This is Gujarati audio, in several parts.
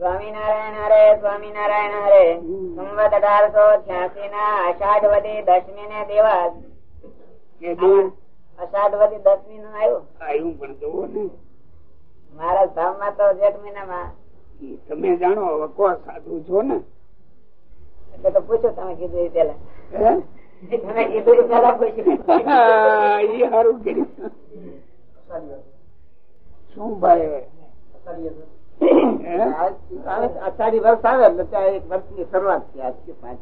સ્વામિનારાયણ હરે સ્વામિનારાયણ હરે. સંવત અઢારસો છ્યાસી ના અષાઢવતી દસમી ને દિવસ. એ દે- અષાઢ વધી દસમી નું આવ્યું આવ્યું પણ જોવો ને. મારા ધામમાં તો જેઠ મહિનામાં. ઈ તમે જાણો હવે કો સાધુ છો ને? એટલે તો પૂછો તમે કીધું એ પેલા તમે કીધું પેલા પૂછ્યું. એ સારું કર્યું. શું ભાઈ? અષાઢી વર્ષ આવે એટલે ત્યાં એક વર્ષની શરૂઆત છે આજથી પાંચ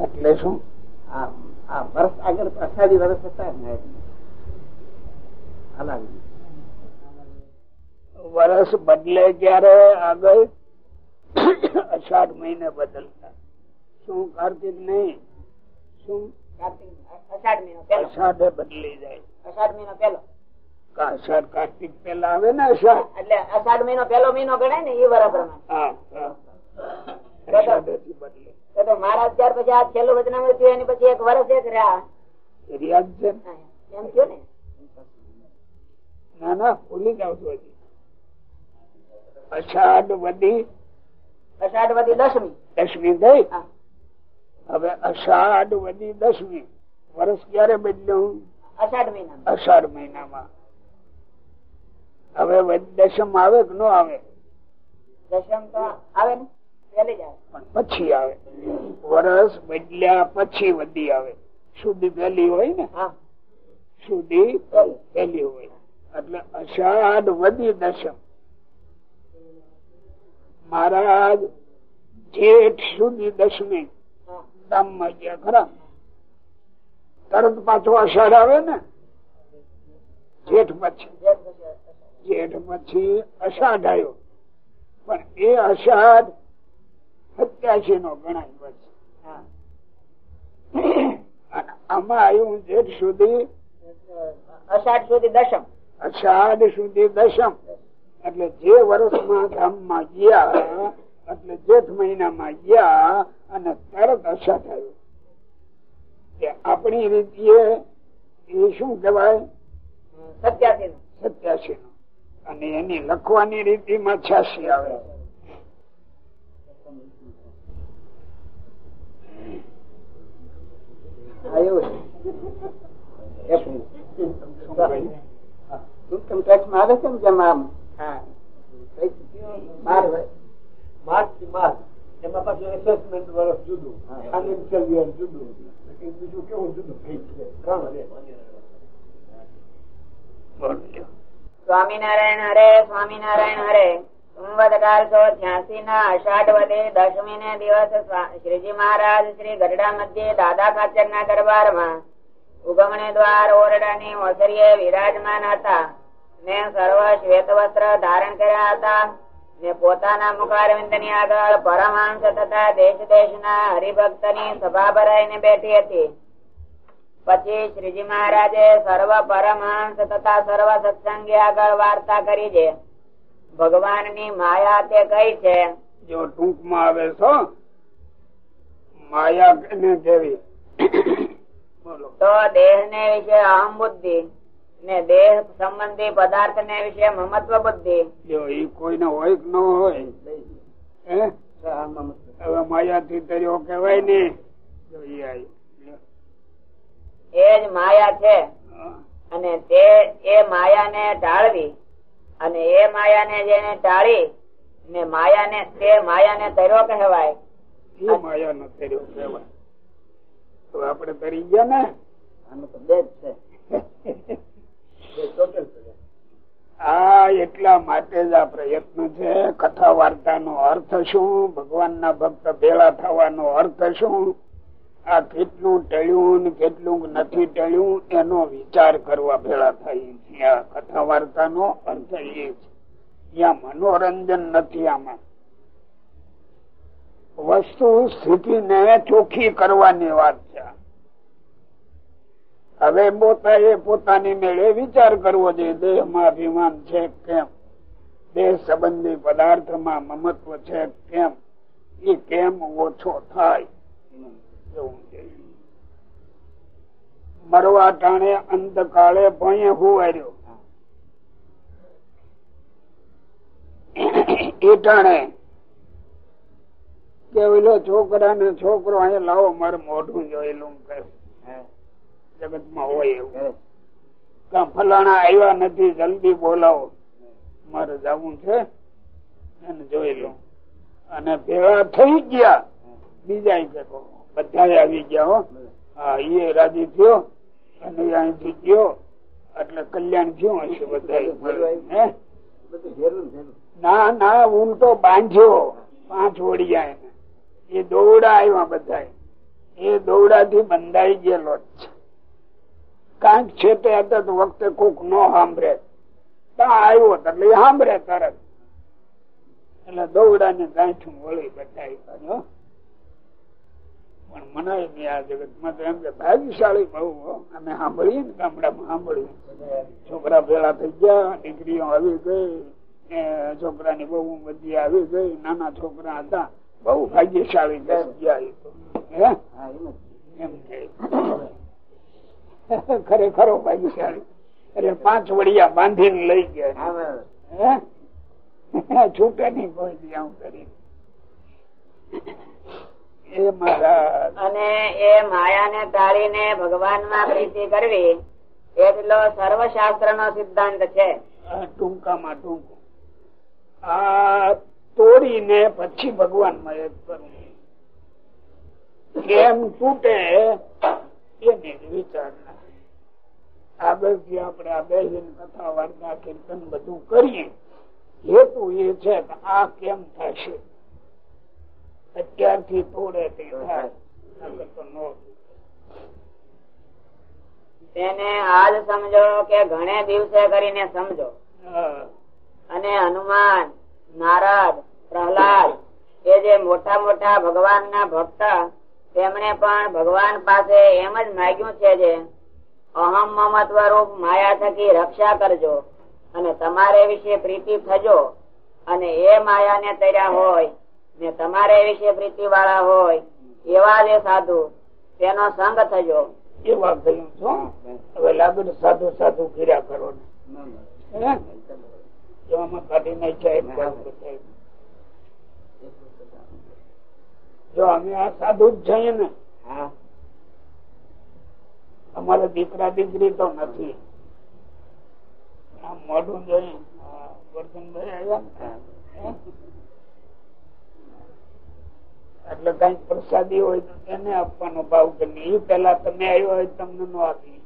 એટલે શું? આ વર્ષ આગળ અષાઢી વર્ષ હતા ને. વરસ બદલે જયારે આગળ અષાઢ મહિને બદલતા. શું કાર્તિક નહીં? શું? કાર્તિક અષાઢ મહિનો અષાઢે બદલી જાય. અષાઢ મહિનો પેલો અષાઢ કાર્તિક પેલા આવે ને અષાઢ? એટલે અષાઢ મહિનો પેલો મહિનો ગણાય ને એ વરા પ્રમાણે હા હા. અષાઢેથી બદલે. તો તો મહારાજ ત્યાર પછી આ છેલ્લું વચનામૃત થયું એની પછી એક વર્ષ એક રહ્યા. એ રિયાજ છે ને? એમ થયું ને? ના ના ભૂલી જાવ છો અષાઢ વધી અષાઢ વધી દસમી. દસમી થઈ? હા. હવે અષાઢ વધી દસમી. વર્ષ ક્યારે બદલ્યું અષાઢ મહિના અષાઢ મહિનામાં. હવે દશમ આવે કે ન આવે? દશમ તો આવે ને? પછી આવે. વરસ બદલ્યા પછી વધી આવે. સુધી પહેલી હોય ને? સુધી. પહેલી હોય. એટલે અષાઢ વધી દશમ. મહારાજ જેઠ સુધી દશમી. ગામમાં ગયા ખરા? તરત પાછો અષાઢ આવે ને? જેઠ પછી. જેઠ પછી અષાઢ. આવ્યો. પણ એ અષાઢ સત્યાસી નો ગણાય પછી આમાં આવ્યું જેઠ સુધી અષાઢ સુધી દશમ. અષાઢ સુધી દશમ. એટલે જે વર્ષમાં ગામમાં ગયા એટલે જેઠ મહિનામાં ગયા અને તરત અષાઢ આવ્યો. કે આપણી રીતિએ એ શું કહેવાય? સત્યાસી નું સત્યાસી નો અને એની લખવાની રીતિમાં છ્યાસી આવે. ઇન્કમ ટેક્સમાં આવે છે ને જેમ આમ? એમાં પાછું એસેસમેન્ટ વર્ષ જુદું. યર જુદું. બીજું કેવું જુદું? થઈ છે. સ્વામિનારાયણ હરે સ્વામિનારાયણ હરે. સંવત ના ને ના વિરાજમાન હતા. ને સર્વ શ્વેત વસ્ત્ર ધારણ કર્યા હતા. ને પોતાના મુખારવિંદની આગળ પરમહંસ તથા દેશ દેશના હરિભક્તની સભા ભરાઈને બેઠી હતી. પછી શ્રીજી મહારાજે સર્વ પરમહંસ તથા સર્વ સત્સંગી આગળ વાર્તા કરી છે. ભગવાનની માયા તે કઈ છે? જો ટૂંકમાં આવે છો માયા કેવી? તો દેહ ને વિશે અહમ બુદ્ધિ ને દેહ સંબંધી પદાર્થ ને વિશે મમત્વ બુદ્ધિ. જો એ કોઈને હોય કે ન હોય. હવે માયા થી તર્યો કેવાય ને. જો એ આવ્યું. એ જ માયા છે. હા. અને તે એ માયા ને ટાળવી અને એ માયા ને જેને ટાળી ને માયા ને તે માયા ને તર્યો કહેવાય. એ માયા નો તર્યો કહેવાય. તો આપડે તરી ગયા ને? આમાં તો બે જ છે. બે total પડ્યા. આ એટલા માટે જ આ પ્રયત્ન છે. કથા વાર્તા નો અર્થ શું? ભગવાન ના ભક્ત ભેળા થવાનો અર્થ શું? આ કેટલું ટળ્યું કેટલું નથી ટળ્યું, એનો વિચાર કરવા ભેળા થાય છે. આ કથા અર્થ એ છે. ત્યાં મનોરંજન નથી આમાં. વસ્તુ સ્થિતિને ચોખ્ખી કરવાની વાત છે. હવે પોતાએ પોતાની મેળે વિચાર કરવો જોઈએ દેહમાં અભિમાન છે કેમ? દેહ સંબંધી પદાર્થમાં મમત્વ છે કેમ? એ કેમ ઓછો થાય? એવું છે. મરવા ટાણે અંતકાળે ભણે એ ટાણે કે ઓલો છોકરા ને છોકરો અહીંયા લાવો મારે મોઢું જોયેલું કે જગતમાં હોય એવું. ફલાણા આવ્યા નથી જલ્દી બોલાવો. મારે જવું છે જોઈ લઉં અને ભેગા થઈ ગયા. બીજા કે બધા આવી ગયા હો. હા એ રાજી થયો, અને અહીંથી ગયો. એટલે કલ્યાણ થયું હશે બધા ને. ના હું તો બાંધ્યો. પાંચ વડિયા એ દોવડા આવ્યા બધા એ દોડા થી બંધાઈ ગયેલો જ કાંઈક છે તે વખતે કોક ન સાંભળે. ત્યાં આવ્યો એટલે સાંભળે તરત. એટલે દોડા ને ગાંઠું વળી બધા પણ મનાય નહીં આ જગતમાં તો એમ કે ભાગ્યશાળી બહુ. અમે સાંભળીએ ને ગામડામાં સાંભળ્યું છોકરા ભેળા થઈ ગયા દીકરીઓ આવી ગઈ એ છોકરાની બહુ બધી આવી ગઈ નાના છોકરા હતા બહુ ભાગ્યશાળી ગયા એ તો. એમ કે ખરેખરો ભાગ્યશાળી અરે પાંચ વડિયા બાંધીને લઈ ગયા હા, બરાબર. હે? છૂટે નહીં કોઈ આવું કરી અને એ માયાને ટાળીને ભગવાનમાં પ્રીતિ કરવી એટલો સર્વશાસ્ત્ર નો સિદ્ધાંત છે. આ ટૂંકામાં ટૂંકું. આ તોડીને પછી ભગવાનમાં એક કરવું કેમ તૂટે એને વિચાર આગળથી આપણે આ બેસીને કથા વાર્તા કીર્તન બધું કરીએ. હેતુ એ છે કે આ કેમ થશે? અત્યારથી તોડે તે તેને આજ સમજો કે ઘણે દિવસે કરીને સમજો. અને હનુમાન નારદ પ્રહલાદ એ જે મોટા મોટા ભગવાન ના ભક્ત તેમણે પણ ભગવાન પાસે એમ જ માગ્યું છે જે અહમ મમત્વ રૂપ માયા થકી રક્ષા કરજો અને તમારે વિશે પ્રીતિ થજો અને એ માયાને તર્યા હોય ને તમારે વિશે પ્રીતિ વાળા હોય એવા જે સાધુ તેનો સંગ થજો. એવા કહ્યું છું હવે લાગુ સાધુ સાધુ કર્યા કરો. જો અમે આ સાધુ જ જઈએ ને હા. અમારા દીકરા દીકરી તો નથી. આમ મોઢું જોઈએ વર્ધનભાઈ આવ્યા? એટલે કઈ પ્રસાદી હોય તો તેને આપવાનો ભાવ કે એ પેલા તમે આવ્યો હોય તમને ન આપી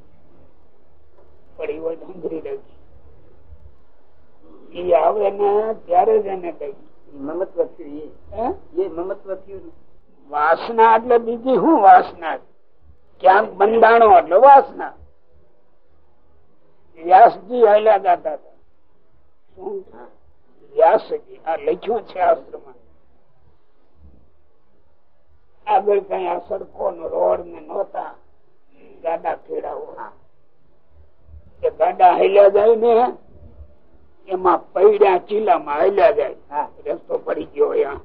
પડી હોય તો હંગરી રાખી એ આવે ને ત્યારે જ એને કઈ મમત્વ થયું એ. મમત્વ થયું વાસના એટલે બીજી શું વાસના? ક્યાંક બંધાણો એટલે વાસના. વ્યાસજી હાલ્યા ગાતા હતા. શું? વ્યાસજી. આ લખ્યું છે શાસ્ત્રમાં આગળ કઈ આ સડકો નો રોડ ને નહોતા. ગાડા ખેડાવો એ ગાડા હાલ્યા જાય ને એમાં પૈડ્યા ચીલામાં હાલ્યા જાય. હા. રસ્તો પડી ગયો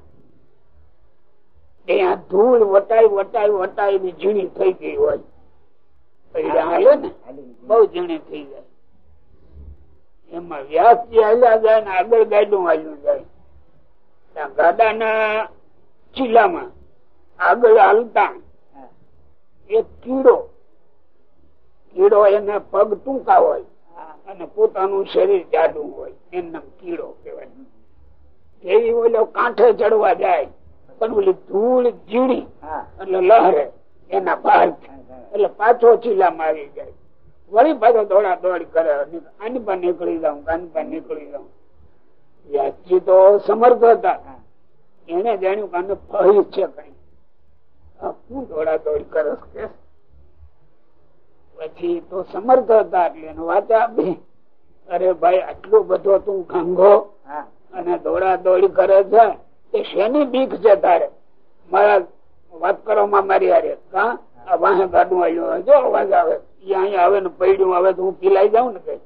ત્યાં ધૂળ વટાઈ વટાઈ વટાઈ ની ઝીણી થઈ ગઈ હોય. પૈડા હાલે ને બહુ ઝીણી થઈ જાય એમાં વ્યાસજી હાલ્યા જાય ને આગળ ગાડું હાલ્યું જાય. ગાડાના ચીલામાં આગળ હાલતા એક કીડો કીડો એને પગ ટૂંકા હોય અને પોતાનું શરીર જાડું હોય એમ કીડો કહેવાય. એવી ઓલો કાંઠે ચડવા જાય પણ ઓલી ધૂળ ઝીણી એટલે લહેરે એના બહાર. એટલે પાછો ચીલામાં આવી જાય. વળી પાછો દોડા દોડ કરે આની પર નીકળી જાઉં આની પર નીકળી જાઉં. વ્યાસજી તો સમર્થ હતા. એને જાણ્યું કે આને ફહી છે કઈ. આ દોડાદોડ દોડા દોડ કરે છે? પછી તો સમર્થ હતા એટલે એને વાત આપી. અરે ભાઈ આટલો બધો તું ખાંગો અને દોડા દોડી કરે છે એ શેની બીક છે તારે? મારા વાત કરવામાં મારી હારે. કા આ વાહે ગાડું આવ્યું જો અવાજ આવે. એ અહીંયા આવે ને પૈડ્યું આવે તો હું પીલાઈ જાઉં ને કઈ?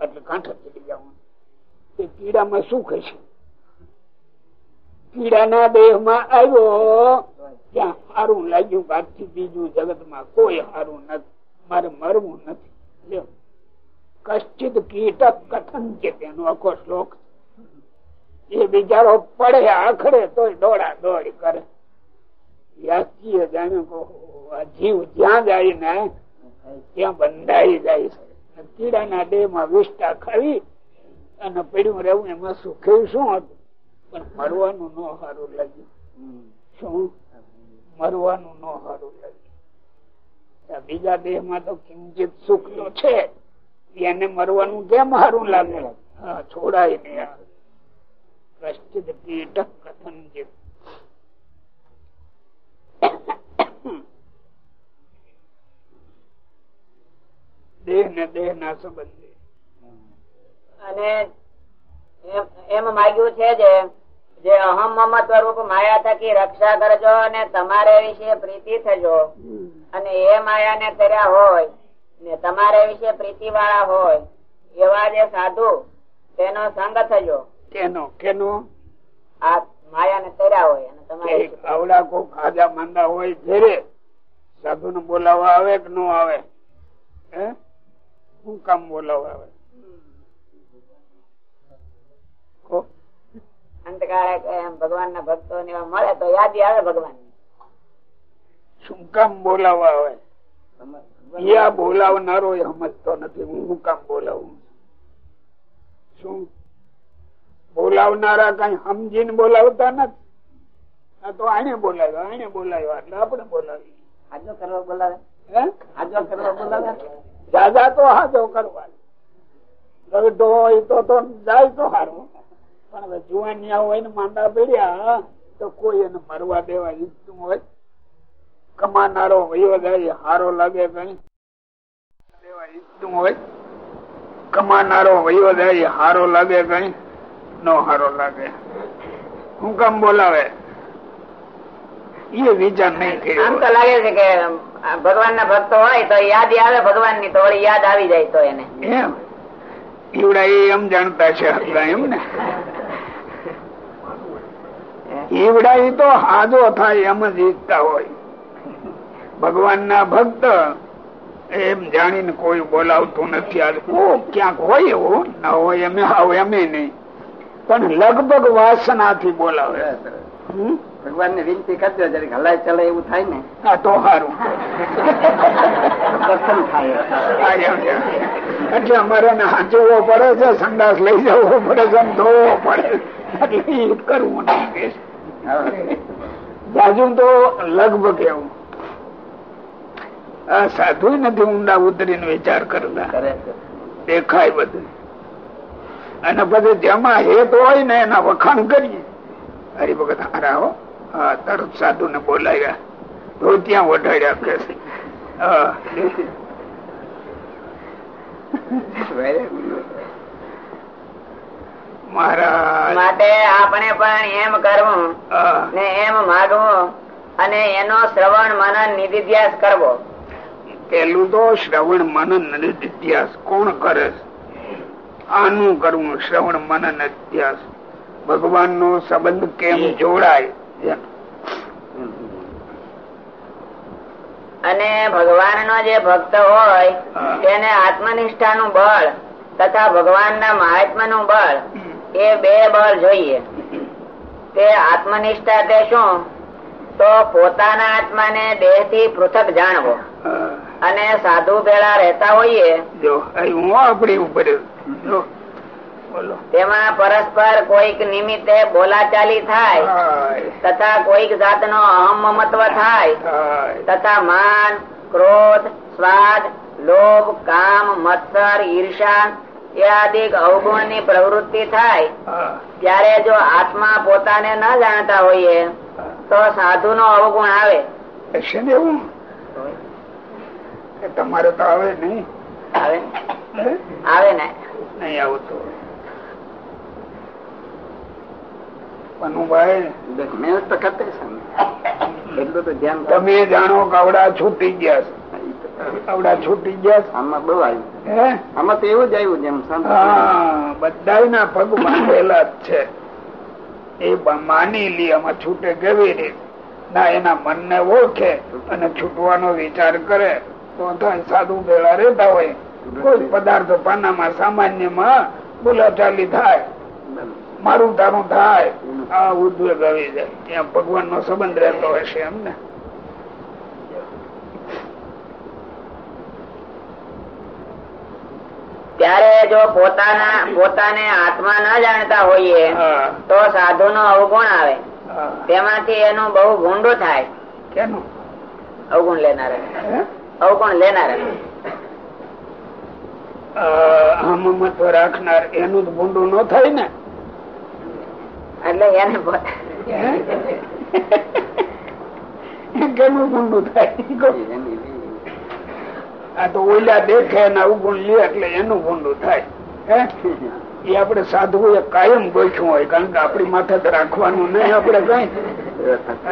એટલે કાંઠે ચડી જાઉં. એ કીડામાં શું કહેશે કીડાના દેહમાં આવ્યો, ત્યાં સારું લાગ્યું, બાકી બીજું જગતમાં કોઈ સારું નથી. મારે મરવું નથી. કશ્ચિત કીટક કથન છે તેનો આખો શ્લોક. એ બિચારો પડે આખડે તોય દોડા દોડી કરે. યાચીએ જાણે જીવ જ્યાં જાય ને, ત્યાં બંધાઈ જાય છે. કીડાના દેહમાં વિષ્ટા ખાવી અને પડ્યું રહેવું એમાં સુખે શું હતું? પણ મળવાનું ન સારું લાગ્યું. શું? મરવાનું ન સારું લાગ્યું. બીજા દેહમાં તો કિંચિત સુખ તો છે એને મરવાનું કેમ સારું લાગે? છોડાય નહીં કશ્ચિત કીટ કથનચિત દેહ ને દેહ ના સંબંધી. અને એમ- માગ્યું છે જે અહમ મમત્વ રૂપ માયા થકી રક્ષા કરજો અને તમારે વિશે પ્રીતિ થજો. અને એ માયા ને કર્યા હોય ને તમારે વિશે પ્રીતિ વાળા હોય એવા જે સાધુ તેનો સંગ થજો. કેનો? કેનો? આ માયા ને કર્યા હોય અને તમારે આવડા કોક ખાજા માંદા હોય ઘેરે સાધુ ને બોલાવવા આવે કે નો આવે? હે? શું કામ બોલાવવા આવે? અંતકાળે એમ ભગવાન ના ભક્તો ને મળે તો યાદ આવે ભગવાન શું કામ બોલાવા આવે? બોલાવનારો સમજતો નથી. હું શું કામ બોલાવું? શું? બોલાવનારા કઈ સમજીને બોલાવતા નથી? તો આને બોલાવ્યો આને બોલાવ્યો. એટલે આપણે બોલાવીએ. હાજો કરવા બોલાવે? હે? હાજો કરવા બોલાવે? દાદા તો હાજો કરવા. હોય તો તો જાય તો સારું પણ હવે જુવાનિયા હોય ને માંદા પડ્યા તો કોઈ એને મરવા દેવા ઈચ્છતું હોય. કમાનારો વયો જાય હારો લાગે કઈ. દેવા ઈચ્છતું હોય. કમાનારો વયો જાય હારો લાગે કઈ. નો હારો લાગે. હું કામ બોલાવે? એ વિચાર નહીં આમ તો લાગે છે કે ભગવાન ના ભક્તો હોય તો યાદ આવે ભગવાનની તો યાદ આવી જાય તો એને. એમ? એવડા એ એમ જાણતા છે એમ ને? ઈવડા તો હાજો થાય એમ જ ઈચ્છતા હોય. ભગવાન ના ભક્ત એમ જાણીને કોઈ બોલાવતું નથી આજ. કોક ક્યાંક હોય એવું? ના હોય એમ આવ એમ નહીં. પણ લગભગ વાસનાથી બોલાવે. ભગવાન ને વિનંતી કરજો જયારે હલાય ચલાય એવું થાય ને. આ તો સારું પ્રસન્ન થાય. એટલે અમારે હાંચવો પડે છે સંડાસ લઈ જવો પડે છે ધોવો પડે એટલે કરવું નહીં. જાજુ તો લગભગ એવું. આ સાધુ નથી ઊંડા ઉતરીને વિચાર કરતા. દેખાય બધું. અને પછી જેમાં હેત હોય ને એના વખાણ કરીએ. હરિભગત હારા હો. હા તરત સાધુ ને બોલાવ્યા. તો ત્યાં વઢાડ્યા કે. હા. માટે આપણે પણ એમ કરવું ને એમ માગવું અને એનો શ્રવણ મનન નિધિધ્યાસ કરવો. પેલું તો શ્રવણ મનન નિધિધ્યાસ. કોણ કરે આનું કરવું શ્રવણ મનન અધ્યાસ ભગવાન નો સંબંધ કેમ જોડાય? અને ભગવાન નો જે ભક્ત હોય. તેને આત્મનિષ્ઠા નું બળ તથા ભગવાન ના મહાત્મા નું બળ એ બે બળ જોઈએ. તે આત્મનિષ્ઠા તે શું? તો પોતાના આત્માને દેહથી પૃથક જાણવો. અને સાધુ ભેળા રહેતા હોઈએ. હું આપણી ઉપર તેમાં પરસ્પર કોઈક નિમિત્તે બોલાચાલી થાય. તથા કોઈક જાતનો અહમ મમત્વ થાય તથા માન ક્રોધ સ્વાદ લોભ કામ મત્સર ઈર્ષા એ અવગુણની પ્રવૃત્તિ થાય. ત્યારે જો આત્મા પોતાને ન જાણતા હોઈએ તો સાધુ નો અવગુણ આવે. છે ને એવું? કે તમારે તો આવે નહીં. આવે. આવે ને. નહીં આવતું. તમે જાણો કે આવડા છૂટી ગયા છે. આવડા છૂટી ગયા આમાં બહુ આવ્યું. હે? આમાં તો એવું જ આવ્યું જેમ બધા ના પગ બાંધેલા જ છે. એ માની લી આમાં છૂટે કેવી રીતે? ના એના મનને ઓળખે અને છૂટવાનો વિચાર કરે. તો સાધુ ભેળા રહેતા હોય. કોઈ પદાર્થ પાનામાં સામાન્યમાં બોલાચાલી થાય. મારું તારું થાય. આ ઉદ્વેગ આવી જાય. ત્યાં ભગવાન નો સંબંધ રહેતો હશે એમ ત્યારે જો પોતાના પોતાને આત્મા ન જાણતા હોઈએ તો સાધુ નો અવગુણ આવે. તેમાંથી એનું બહુ ગુંડું થાય. કેનું? અવગુણ લેનાર. અવગુણ લેનાર. રાખનાર એનું ભૂંડું ન થાય ને? એટલે એને કેનું ભૂંડું થાય. આ તો ઓલા દેખે ને અવગુણ લે એટલે એનું ભૂંડું થાય. એ આપણે સાધુ એ કાયમ ગોઠવું હોય કારણ કે આપણી માથે તો રાખવાનું નહીં આપણે કઈ.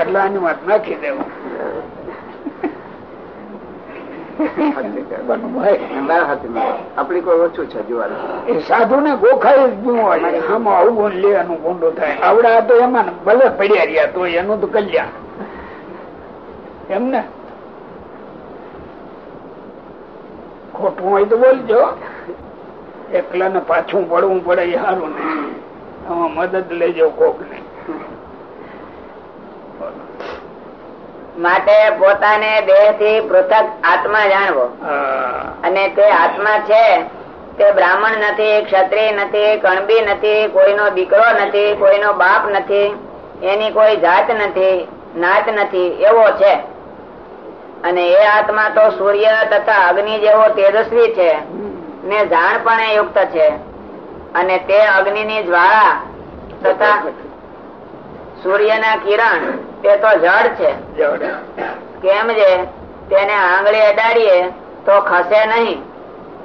એટલે આની વાત નાખી દેવું. આપડી કોઈ ઓછું છે જોવાનું એ સાધુ ને ગોખાય જ શું હોય આમાં અવગુણ લે એનું ભૂંડું થાય. આવડા તો એમાં ને ભલે પડ્યા રહ્યા તો એનું તો કલ્યાણ. એમ ને? ખોટું હોય તો બોલજો. એકલા ને પાછું પડવું પડે એ સારું ને આમાં મદદ લેજો કોક ને માટે પોતાને દેહથી પૃથક આત્મા જાણવો. અને તે આત્મા છે તે બ્રાહ્મણ નથી ક્ષત્રિય નથી કણબી નથી કોઈનો દીકરો નથી કોઈનો બાપ નથી એની કોઈ જાત નથી નાત નથી એવો છે. અને એ આત્મા તો સૂર્ય તથા અગ્નિ જેવો તેજસ્વી છે. ને જાણપણે યુક્ત છે. અને તે અગ્નિની જ્વાળા તથા સૂર્યના કિરણ તે તો જળ છે. કેમ જે તેને આંગળી અડાડીએ તો ખસે નહીં.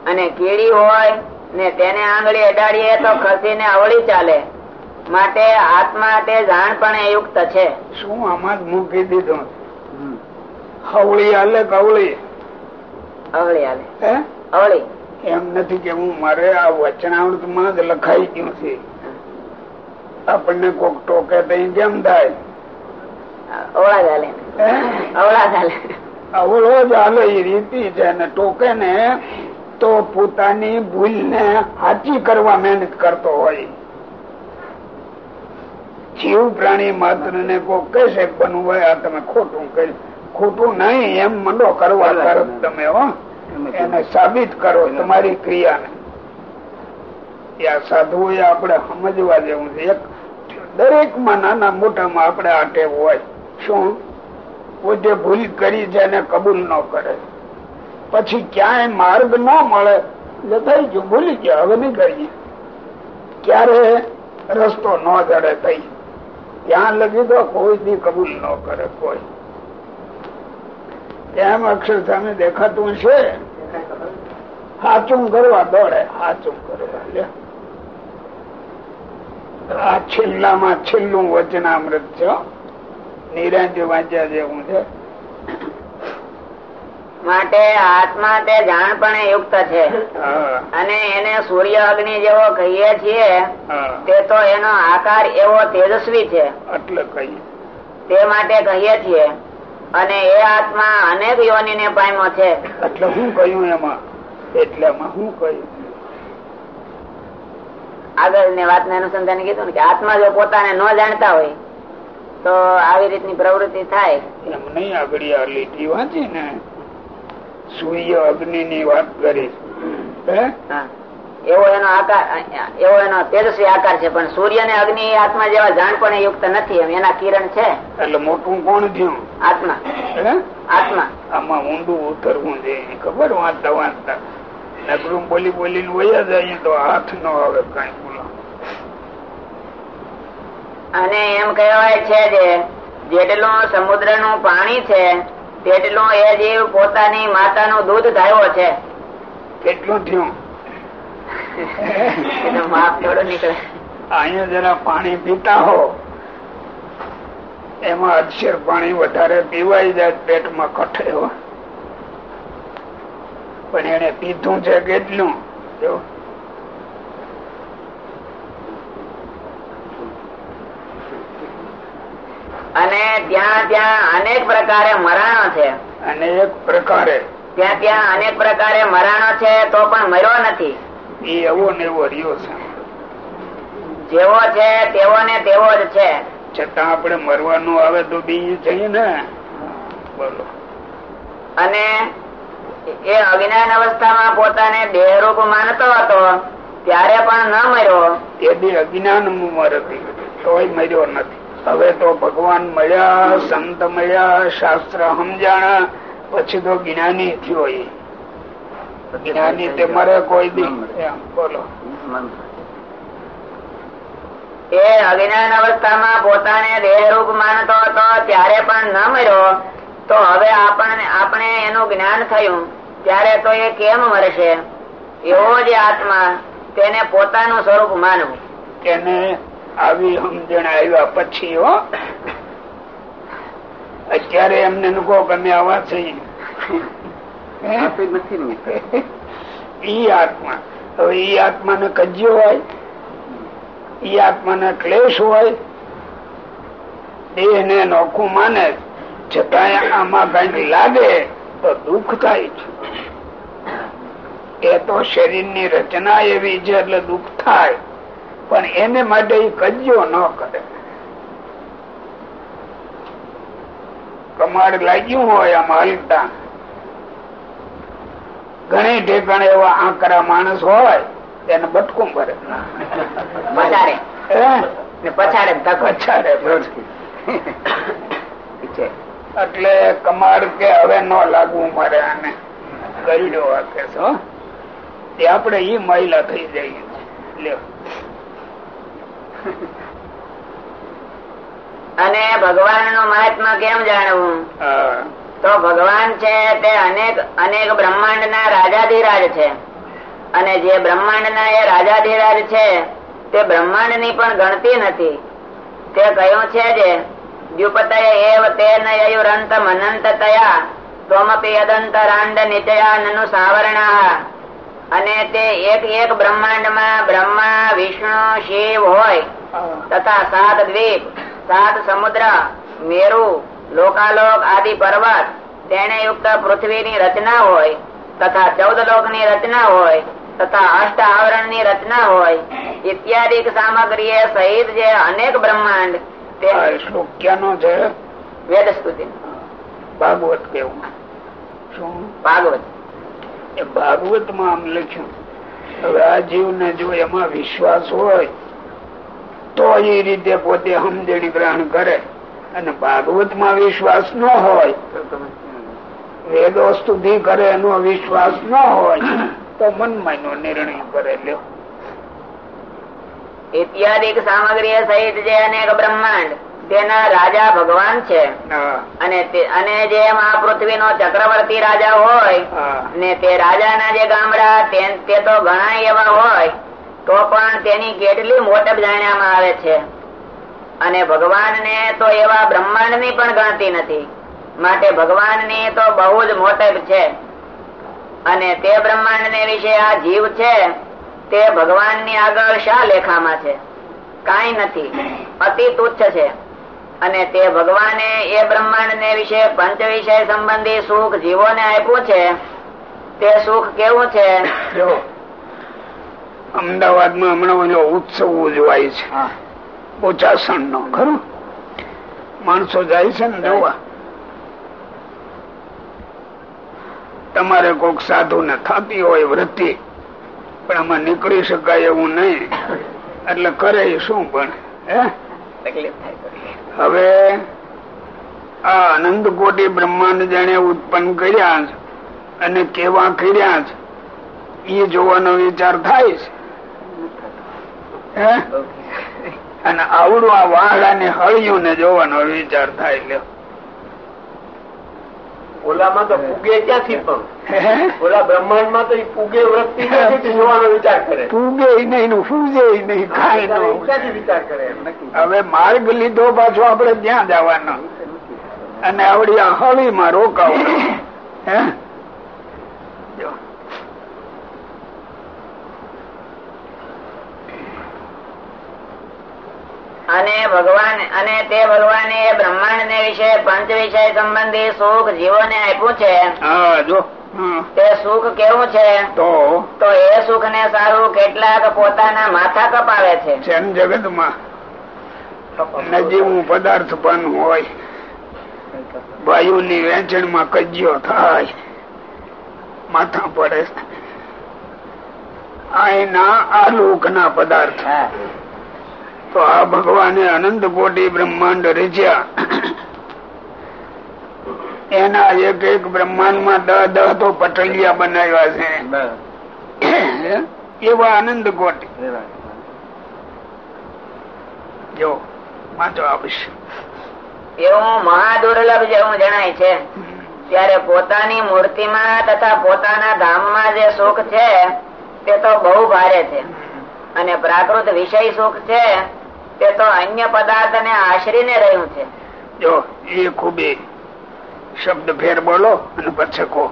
અને કીડી હોય ને તેને આંગળી અડાડીએ તો ખસીને અવળી ચાલે. માટે આત્મા તે જાણપણે યુક્ત છે. શું આમાં મૂકી દીધું? હવળી હાલે કવળી અવળી? હાલે અવળી? એમ નથી કે હું મારે આ વચનાવૃતમાં જ લખાઈ ગયું છે. આપણને કોક ટોકે તો કેમ થાય? અવળા જ અવળા અવળો હાલે એ રીતિ છે ને ટોકે ને તો પોતાની ભૂલ ને સાચી કરવા મહેનત કરતો હોય. જીવ પ્રાણી માત્ર ને કોઈ કહેશે બનવું હોય આ તમે ખોટું કરી ખોટું નહીં એમ મંડો કરવા તરફ તમે એને સાબિત કરો તમારી ક્રિયાને. આ સાધુ એ આપણે સમજવા જેવું છે. એક દરેકમાં નાના મોટામાં આપણે આ ટેવ હોય. શું? પોતે ભૂલ કરી છે એને કબૂલ ન કરે. પછી ક્યાંય માર્ગ ન મળે. એટલે થઈ ગયું ભૂલી ગયા હવે નહીં કરીએ ક્યારે રસ્તો ન જડે થઈ ત્યાં લગી તો કોઈ દી કબૂલ ન કરે કોઈ. એમ અક્ષર દેખાતું છે. હાચું કરવા દોડે. હાચું કરવા લે. આ છેલ્લામાં છેલ્લું વચનામૃત છે. હો. વાંચ્યા જેવું છે. માટે આત્મા તે જાણપણે યુક્ત છે. અને એને સૂર્ય અગ્નિ જેવો કહીએ છીએ તે તો એનો આકાર એવો તેજસ્વી છે. એટલે કહીએ. તે માટે કહીએ છીએ. અને એ આત્મા અનેક યોનિને પામ્યો છે. એટલે શું કહ્યું એમાં? એટલે શું કહ્યું? આગળની વાત ને અનુસંધાન કીધું ને કે આત્મા જો પોતાને ન જાણતા હોય તો આવી રીતની પ્રવૃત્તિ થાય. એમ નહીં આગળ આ લીટી વાંચી ને સૂર્ય અગ્નિ ની વાત કરી હે? હા. એવો એનો આકાર એવો એનો તેજસ્વી આકાર છે પણ સૂર્ય ને અગ્નિ આત્મા જેવા જાણપણે યુક્ત નથી એમ એના કિરણ છે. એટલે મોટું કોણ થયું આત્મા. આત્મા. આમાં ઊંડું ઉતરવું છે ખબર? વાંચતા વાંચતા નકરું બોલી બોલીને વયા જાય તો હાથ નો આવે કઈ બોલો. અને એમ કહેવાય છે કે જેટલું સમુદ્રનું પાણી છે તેટલું એ જીવ પોતાની માતાનું દૂધ ધાવ્યો છે. કેટલું થયું? એનું માપ થોડો નીકળે. અહીંયા જરા પાણી પીતા હો. એમાં અક્ષર પાણી વધારે પીવાઈ જાય પેટમાં કઠે પણ એને પીધું છે કેટલું? જો. અને ત્યાં ત્યાં અનેક પ્રકારે મરાણો છે. અને પ્રકારે. ત્યાં ત્યાં અનેક પ્રકારે મરાણો છે તો પણ મર્યો નથી. એ એવો ને એવો રહ્યો છે. જેવો છે તેવો ને તેવો જ છે. છતાં આપણે મરવાનું આવે તો બી જઈ ને. બોલો. અને એ અજ્ઞાન અવસ્થામાં પોતાને દેહરૂપ માનતો હતો ત્યારે પણ ન મર્યો. તે બી અજ્ઞાન મરતી. તોય મર્યો નથી. હવે તો ભગવાન મળ્યા સંત મળ્યા શાસ્ત્ર સમજાણા પછી તો જ્ઞાની થયો એ. જ્ઞાની તે મરે કોઈ દી. બોલો. એ અજ્ઞાન અવસ્થામાં પોતાને દેહરૂપ માનતો હતો ત્યારે પણ ન મર્યો. તો હવે આપણને આપણે એનું જ્ઞાન થયું. ત્યારે તો એ કેમ મરશે? એવો જે આત્મા તેને પોતાનું સ્વરૂપ માનવું. તેને આવી સમજણ આવ્યા પછી હો. અત્યારે એમને ન ગમે આવા હે? આત્મા. કજ્યો હોય, ઈ આત્માને ક્લેશ હોય દેહ ને નોખું માને છતાં આમાં કંઈક લાગે તો દુઃખ થાય છે. એ તો શરીરની રચના એવી છે એટલે દુઃખ થાય. પણ એને માટે એ કજ્યો ન કરે. કમાડ લાગ્યું હોય આમ હાલતા. ઘણી ઠેકાણે એવા આંકરા માણસ હોય એને બટકું ભરે. એટલે કમાડ કે હવે ન લાગવું મારે આને ગરીડો વાકે. તે આપણે ઈ મહિલા થઈ જઈએ લ્યો. અને ભગવાનનું મહાત્મા કેમ જાણવું. તો ભગવાન છે તે અનેક અનેક બ્રહ્માંડ ના રાજાધિરાજ છે. અને જે બ્રહ્માંડ ના એ રાજાધિરાજ છે તે બ્રહ્માંડની પણ ગણતી નથી. તે કહ્યું છે જે દ્યુપતય એવ તે નયુરંત મનંત તયા તોમપી યદંતરાંડ નિચયા નનુ સાવરણા અને તે એક એક બ્રહ્માંડમાં બ્રહ્મા વિષ્ણુ શિવ હોય. તથા સાત દ્વીપ સાત સમુદ્ર મેરુ લોકાલોક આદિ પર્વત તેને યુક્ત પૃથ્વીની રચના હોય તથા ચૌદ લોકની રચના હોય તથા અષ્ટ આવરણની રચના હોય ઇત્યાદિ સામગ્રી સહિત જે અનેક બ્રહ્માંડ તે શ્લોક ક્યાંનો છે? વેદ સ્તુતિ ભાગવત કેવું? શું? ભાગવત. એ ભાગવતમાં આમ લખ્યું હવે આ જીવ ને જો એમાં વિશ્વાસ હોય તો એ રીતે પોતે સમજણી ગ્રહણ કરે. અને ભાગવતમાં વિશ્વાસ ન હોય વેદો સ્તુતિ કરે એનો વિશ્વાસ ન હોય તો મનમાં નો નિર્ણય કરે લ્યો. ઇત્યાદિક સામગ્રી સહિત જે અનેક બ્રહ્માંડ તેના રાજા ભગવાન છે. અને જે અને જેમ આ પૃથ્વી નો ચક્રવર્તી રાજા હોય. ને તે રાજાના જે ગામડા તે- તે તો ઘણા એવા હોય તો પણ તેની કેટલી મોટપ જાણ્યામાં આવે છે. અને ભગવાન ને તો એવા બ્રહ્માંડની પણ ગણતી નથી. માટે ભગવાનની તો બહુ જ મોટપ છે. અને તે બ્રહ્માંડ ને વિશે આ જીવ છે તે ભગવાનની આગળ શા લેખામાં છે? કઈ નથી. અતિ તુચ્છ છે. અને તે ભગવાને એ બ્રહ્માંડ ને વિશે પંચ વિષય સંબંધી સુખ જીવો ને આપ્યું છે? તે સુખ કેવું છે? અમદાવાદમાં હમણાં ઉત્સવ ઉજવાય છે. બોચાસણ નો ખરું? માણસો જાય છે ને જોવા. તમારે કોક સાધુ ને થતી હોય વૃત્તિ પણ આમાં નીકળી શકાય એવું નહીં. એટલે કરે શું પણ હવે આ અનંત કોટી બ્રહ્માંડ જેને ઉત્પન્ન કર્યા છે અને કેવા કર્યા છે એ જોવાનો વિચાર થાય છે. હે? અને આવડું આ વાહડા ને હળિયું ને જોવાનો વિચાર થાય લ્યો. ઓલામાં તો પૂગે ક્યાંથી પણ? ઓલા બ્રહ્માંડમાં તો પૂગે વૃત્તિ જોવાનો વિચાર કરે. પૂગે નહીં ફૂજે નહીં ખાય ન વિચાર કરે એમ? હવે માર્ગ લીધો પાછો આપડે ત્યાં જવાનો. અને આવડી આ હળીમાં રોકાવું હે? અને ભગવાન અને તે ભગવાને બ્રહ્માંડ ને વિશે પંચ વિષય સંબંધી સુખ જીવોને આપ્યું છે. જો. તે સુખ કેવું છે? તો? તો એ સુખ ને સારું કેટલાક પોતાના માથા કપાવે છે. જેમ જગતમાં? નજીવું પદાર્થ પણ હોય. વાયુ ની વેચણમાં કજ્યો થાય. માથા પડે. આ એના આલોકના પદાર્થ. તો આ ભગવાને અનંત કોટી બ્રહ્માંડ રચ્યા. એના એક એક બ્રહ્માંડમાં દહ દહ તો પટલિયા બનાવ્યા છે. એવા આનંદ કોટી. જો વાંચો આવશે એવું મહાદુર્લભ જેવું જણાય છે. ત્યારે પોતાની મૂર્તિમાં તથા પોતાના ધામમાં જે સુખ છે તે તો બહુ ભારે છે. અને પ્રાકૃત વિષય સુખ છે તે તો અન્ય પદાર્થ ને આશરીને રહ્યું છે. જો એ ખૂબી શબ્દ ફેર બોલો અને પછી કહો.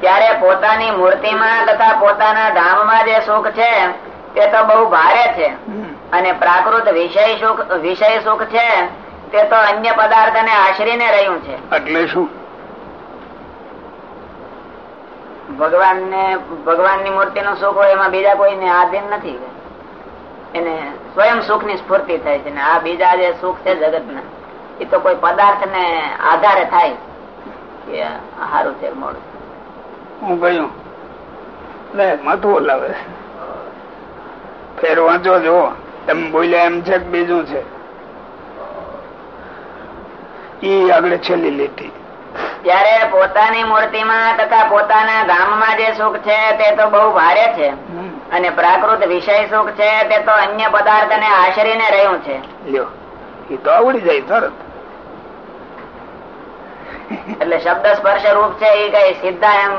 ત્યારે પોતાની મૂર્તિમાં તથા પોતાના ધામમાં જે સુખ છે તે તો બહુ ભારે છે. અને પ્રાકૃત વિષય સુખ વિષય સુખ છે તે તો અન્ય પદાર્થ ને આશરીને રહ્યું છે. એટલે શું? ભગવાન ને ભગવાનની મૂર્તિ નો સુખ હોય એમાં બીજા કોઈને આધીન નથી. એને સ્વયં સુખની સ્ફૂર્તિ થાય છે આ બીજા જે સુખ છે જગત ના એ તો કોઈ પદાર્થ ને આધારે થાય કે સારું છે, મોડું. હું ગયું. લે, મતું લાવે ફેર વાંચો જો તમે બોલ્યા એમ છે બીજું છે? ઈ આગળ છેલ્લી લીટી. ત્યારે પોતાની મૂર્તિમાં તથા પોતાના ગામમાં જે સુખ છે તે તો બહુ ભારે છે. અને પ્રાકૃત વિષય સુખ છે તે તો અન્ય પદાર્થ ને આશરીને રહ્યું છે. એ તો આવડી જાય તરત. એટલે શબ્દ સ્પર્શ રૂપ છે એ કઈ સીધા એમ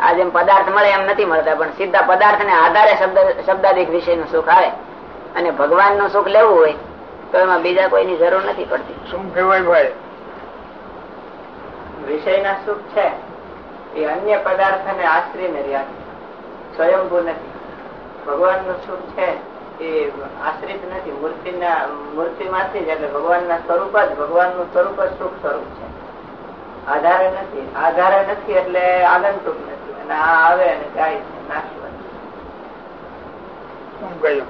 આ જેમ પદાર્થ મળે એમ નથી મળતા પણ સીધા પદાર્થ ને આધારે શબ્દ શબ્દાદિક વિષયનું સુખ આવે. અને ભગવાનનું સુખ લેવું હોય તો એમાં બીજા કોઈની જરૂર નથી પડતી. શું કહેવાય ભાઈ? વિષયના સુખ છે, એ અન્ય પદાર્થ ને આશ્રયને રહ્યા છે. સ્વયંભૂ નથી. ભગવાનનું સુખ છે, એ આશ્રિત નથી. મૂર્તિના, મૂર્તિમાંથી જ, એટલે ભગવાનના સ્વરૂપ જ, ભગવાનનું સ્વરૂપ જ સુખ સ્વરૂપ છે. આધારે નથી. આધારે નથી એટલે આગંતુક નથી. અને આ આવે અને જાય છે નાશવંત શું કહ્યું આ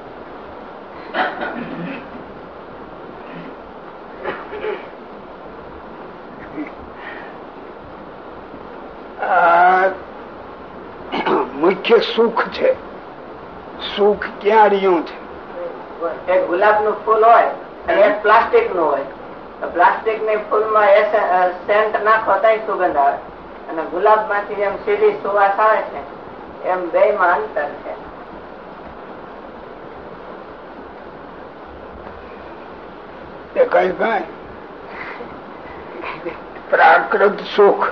મુખ્ય સુખ છે. સુખ ક્યાં રહ્યું છે? એક ગુલાબનું ફૂલ હોય અને એક પ્લાસ્ટિકનું હોય પ્લાસ્ટિકની ફૂલમાં સેન્ટ નાખો તો સુગંધ આવે. અને ગુલાબમાંથી જેમ સીધી સુવાસ આવે છે એમ બે માં અંતર છે. કઈ કઈ પ્રાકૃત સુખ.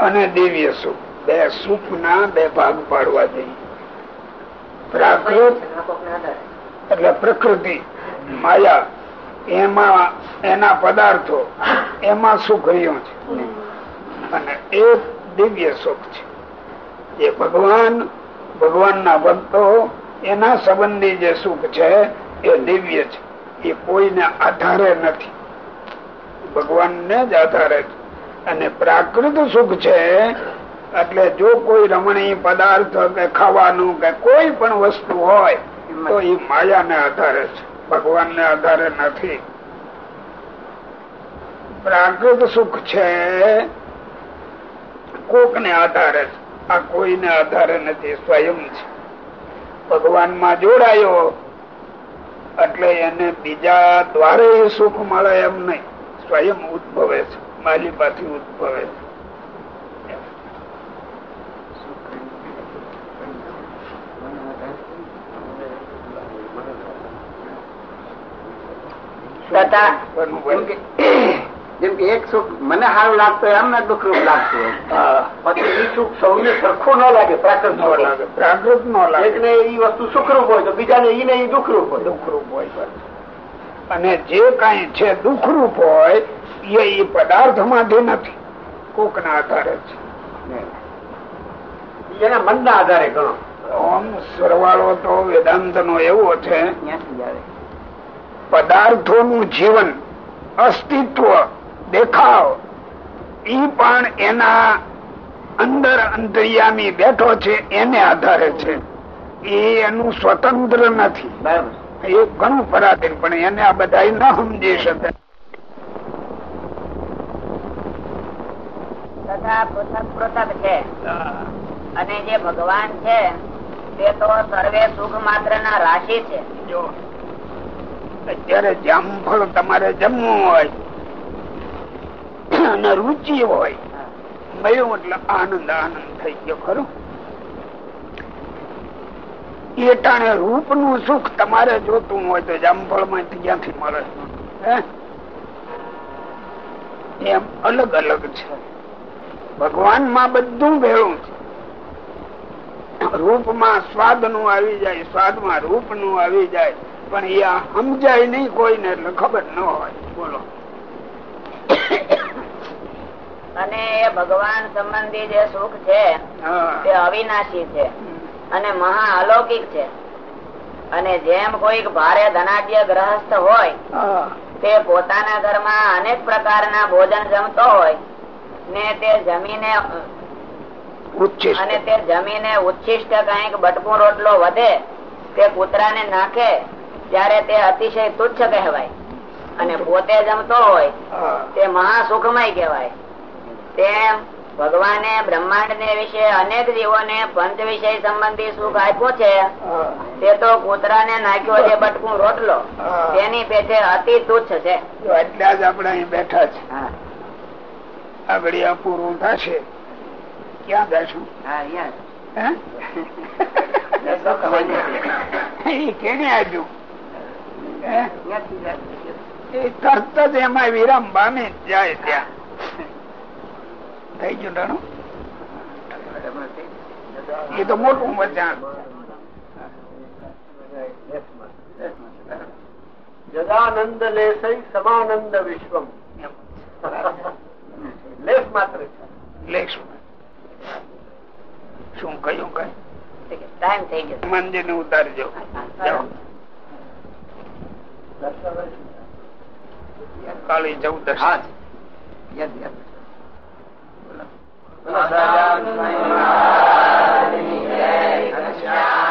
અને દિવ્ય સુખ બે સુખ ના બે ભાગ પાડવા જોઈએ પ્રાકૃત એટલે પ્રકૃતિ, માયા, એમાં, એના પદાર્થો, એમાં સુખ રહ્યું છે? અને એ દિવ્ય સુખ છે. એ ભગવાન, ભગવાનના ભક્તો, એના સંબંધી જે સુખ છે, એ દિવ્ય છે. એ કોઈને આધારે નથી. ભગવાનને જ આધારે છે. અને પ્રાકૃત સુખ છે, એટલે જો કોઈ રમણીય પદાર્થ કે ખાવાનું કે કોઈ પણ વસ્તુ હોય, તો એ માયાને આધારે છે, ભગવાનને આધારે નથી. પ્રાકૃત સુખ છે કોક ને આધારે છે, આ કોઈને આધારે નથી, સ્વયં છે. ભગવાનમાં જોડાયો, એટલે એને બીજા દ્વારે સુખ મળે એમ નહીં, સ્વયં ઉદભવે છે. માલિપાથી પાછી ઉદભવે જેમ કે એક સુખ મને સારું લાગતું હોય એમને દુઃખરૂપ લાગતું હોય. પછી એ સુખ સૌને સરખું ન લાગે પ્રાકૃત ન લાગે. પ્રાકૃત ન લાગે. એકને એ વસ્તુ સુખરૂપ હોય તો બીજાને એને એ દુઃખરૂપ હોય. દુઃખરૂપ હોય. અને જે કઈ છે દુઃખરૂપ હોય એ પદાર્થમાંથી નથી. કોક ના આધારે છે એના મન ના આધારે ગણો. ઓમ સરવાળો તો વેદાંત નો એવો છે પદાર્થોનું જીવન અસ્તિત્વ દેખાવ ઈ પણ એના અંદર અંતરિયામી બેઠો છે એને આધારે છે. એ એનું સ્વતંત્ર નથી. બરાબર. એ ઘણું પરાધીન પણ એને આ બધા ન સમજી શકે. અને જે ભગવાન છે તે તો સર્વે સુખ માત્ર ના રાશિ છે. જો અત્યારે જામફળ તમારે જમવું હોય અને રુચિ હોય મળ્યું એટલે આનંદ આનંદ થઈ ગયો ખરું? એ ટાણે રૂપનું સુખ તમારે જોતું હોય તો જામફળમાંથી ક્યાંથી મળે. એમ અલગ અલગ છે. ભગવાનમાં બધું ભેળું છે. રૂપમાં સ્વાદનું આવી જાય સ્વાદમાં રૂપનું આવી જાય પણ એ સમજાય નહીં કોઈને એટલે ખબર ન હોય. બોલો. અને એ ભગવાન સંબંધી જે સુખ છે. તે અવિનાશી છે. અને મહા અલૌકિક છે. અને જેમ કોઈક ભારે ધનાઢ્ય ગ્રહસ્થ હોય તે પોતાના ઘરમાં અનેક પ્રકારના ભોજન જમતો હોય ને તે જમીને. અને તે જમીને ઉચ્છિષ્ટ કંઈક બટકું રોટલો વધે તે કૂતરાને નાખે ત્યારે તે અતિશય તુચ્છ કહેવાય. અને પોતે જમતો હોય તે મહા સુખમય કહેવાય. તેમ ભગવાને બ્રહ્માંડ ને વિશે અનેક જીવોને પંચ વિષય સંબંધી સુખ આપ્યો છે તે તો કૂતરાને નાખ્યો છે બટકું રોટલો. તેની પેઠે અતિ તુચ્છ છે. એટલા જ આપણે અહીં બેઠા છે. આગળ પૂરું થશે. ક્યાં જશું કેને. એ તરત જ એમાં વિરામ પામી જાય ત્યાં. થઈ ગયું ટાણું? એ તો મોટું વચાણ જદાનંદ લેસૈ સમાનંદ વિશ્વમ. લેસ માત્ર. છે શું કયું કઈ? ટાઈમ થઈ ગયો. મંદિર ને ઉતારજો કાલે કાળી ચૌદશ. હા યાદ. Padam Mahimadhani Jai Kachyam